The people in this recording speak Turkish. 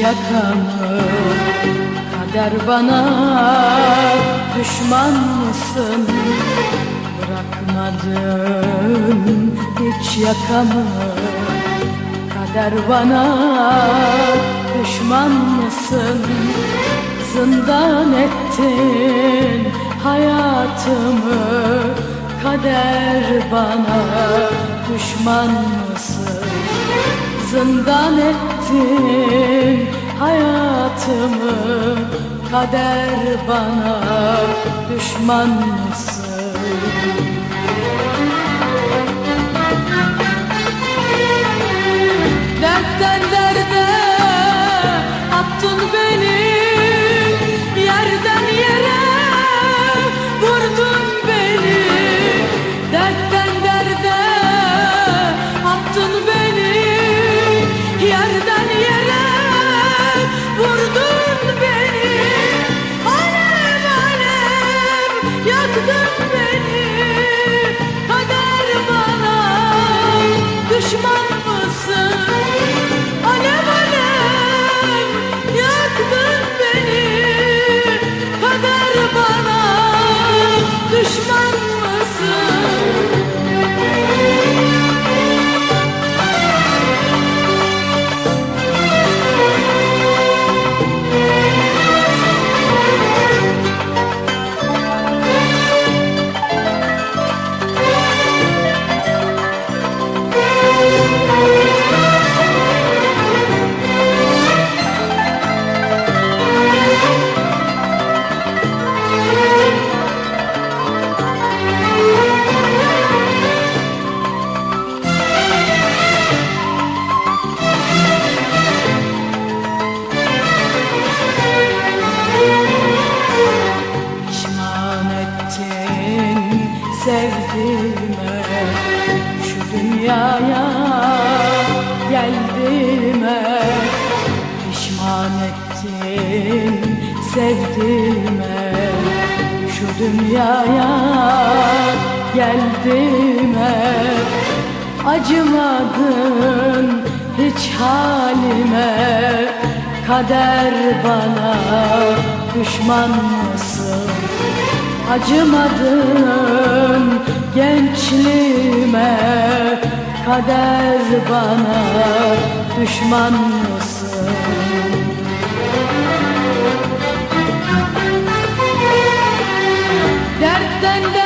yakamı. Kader bana düşman mısın? Bırakmadın hiç yakamı. Kader bana düşman mısın? Zindan ettin hayatımı. Kader bana düşman mısın? Zindan ettin hayatımı Kader bana düşman mısın mısın? Sevdiğime Şu dünyaya geldiğime Pişman ettin sevdiğime Şu dünyaya geldiğime Acımadın hiç halime Kader bana düşman mısın? Acımadın gençliğime Kader bana düşman mısın? Dertten derde